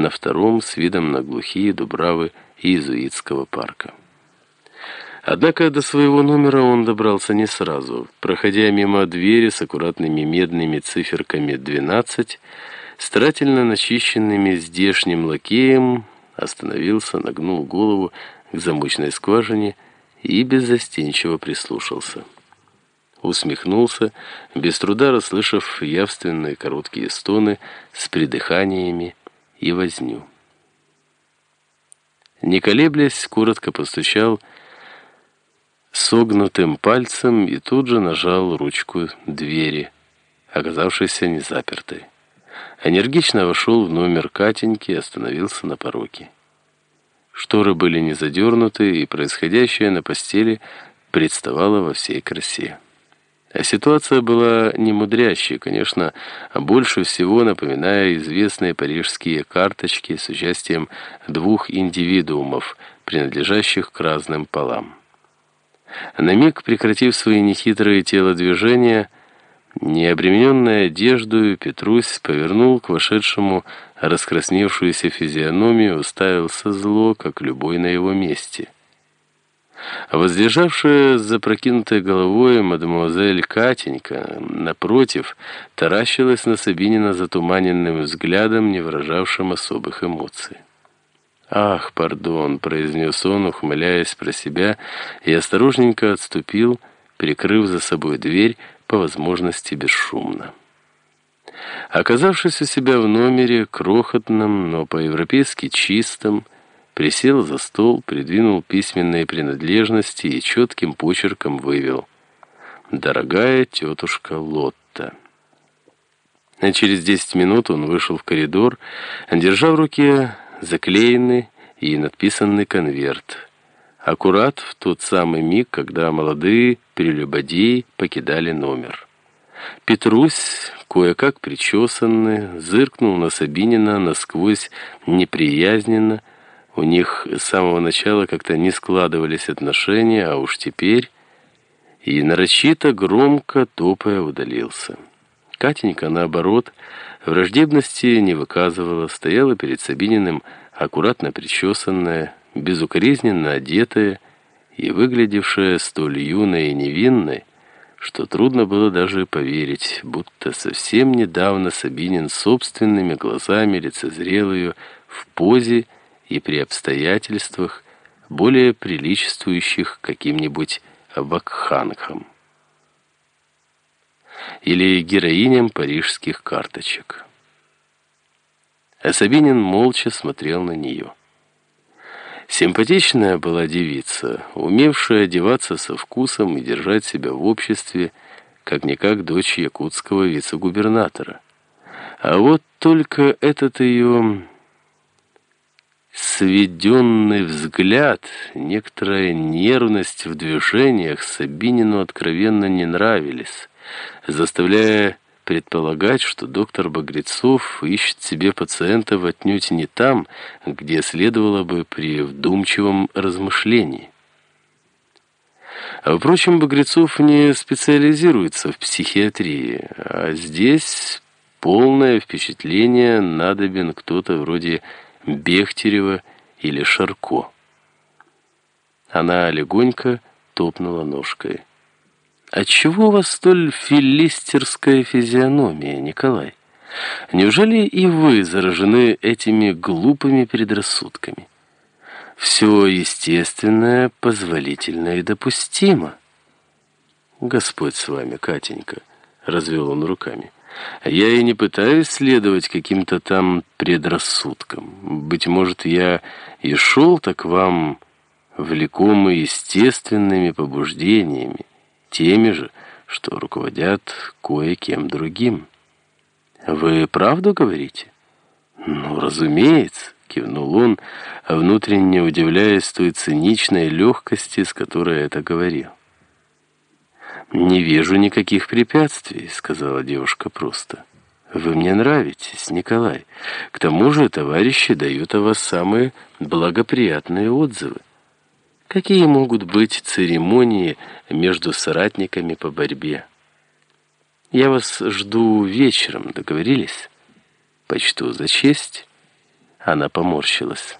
на втором с видом на глухие дубравы иезуитского парка. Однако до своего номера он добрался не сразу. Проходя мимо двери с аккуратными медными циферками «12», старательно начищенными здешним лакеем, остановился, нагнул голову к замочной скважине и беззастенчиво прислушался. Усмехнулся, без труда расслышав явственные короткие стоны с придыханиями и возню. Не колеблясь, коротко постучал согнутым пальцем и тут же нажал ручку двери, оказавшейся незапертой. Энергично вошел в номер Катеньки и остановился на пороге. Шторы были не задернуты, и происходящее на постели представало во всей красе. А ситуация была немудрящей, конечно, а больше всего напоминая известные парижские карточки с участием двух индивидуумов, принадлежащих к разным полам. На миг прекратив свои нехитрые телодвижения, необремененная одеждой, Петрусь повернул к вошедшему раскрасневшуюся физиономию, уставился зло, как любой на его месте. Возлежавшая с запрокинутой головой мадемуазель Катенька, напротив, таращилась на Сабинина затуманенным взглядом, не выражавшим особых эмоций. «Ах, пардон», — произнес он, ухмыляясь про себя, и осторожненько отступил, прикрыв за собой дверь, по возможности бесшумно. Оказавшись у себя в номере, крохотном, но по-европейски чистом, присел за стол, придвинул письменные принадлежности и четким почерком вывел «Дорогая тетушка Лотта». А через десять минут он вышел в коридор, держа в руке заклеенный и надписанный конверт. Аккурат в тот самый миг, когда молодые прелюбодеи покидали номер. Петрусь, кое-как причесанный, зыркнул на Сабинина насквозь неприязненно. У них с самого начала как-то не складывались отношения, а уж теперь... И нарочито громко топая удалился. Катенька, наоборот, враждебности не выказывала, стояла перед Сабининым аккуратно причесанная, безукоризненно одетая и выглядевшая столь юной и невинной, что трудно было даже поверить, будто совсем недавно Сабинин собственными глазами лицезрел ее в позе и при обстоятельствах, более приличествующих каким-нибудь вакханкам или героиням парижских карточек. А молча смотрел на нее. Симпатичная была девица, умевшая одеваться со вкусом и держать себя в обществе, как-никак дочь якутского вице-губернатора. А вот только этот ее сведенный взгляд, некоторая нервность в движениях Сабинину откровенно не нравились, заставляя предполагать, что доктор Багрецов ищет себе пациентов отнюдь не там, где следовало бы при вдумчивом размышлении. А, впрочем, Багрецов не специализируется в психиатрии, а здесь полное впечатление надобен кто-то вроде Бехтерева или Шарко. Она легонько топнула ножкой. «Отчего у вас столь филистерская физиономия, Николай? Неужели и вы заражены этими глупыми предрассудками? Все естественное, позволительно и допустимо». «Господь с вами, Катенька», — развел он руками. «Я и не пытаюсь следовать каким-то там предрассудкам. Быть может, я и шел так вам влекомый естественными побуждениями, теми же, что руководят кое-кем другим. «Вы правду говорите?» «Ну, разумеется», — кивнул он, внутренне удивляясь той циничной легкости, с которой это говорил. «Не вижу никаких препятствий», — сказала девушка просто. «Вы мне нравитесь, Николай. К тому же товарищи дают о вас самые благоприятные отзывы. Какие могут быть церемонии между соратниками по борьбе? Я вас жду вечером, договорились? Почту за честь. Она поморщилась.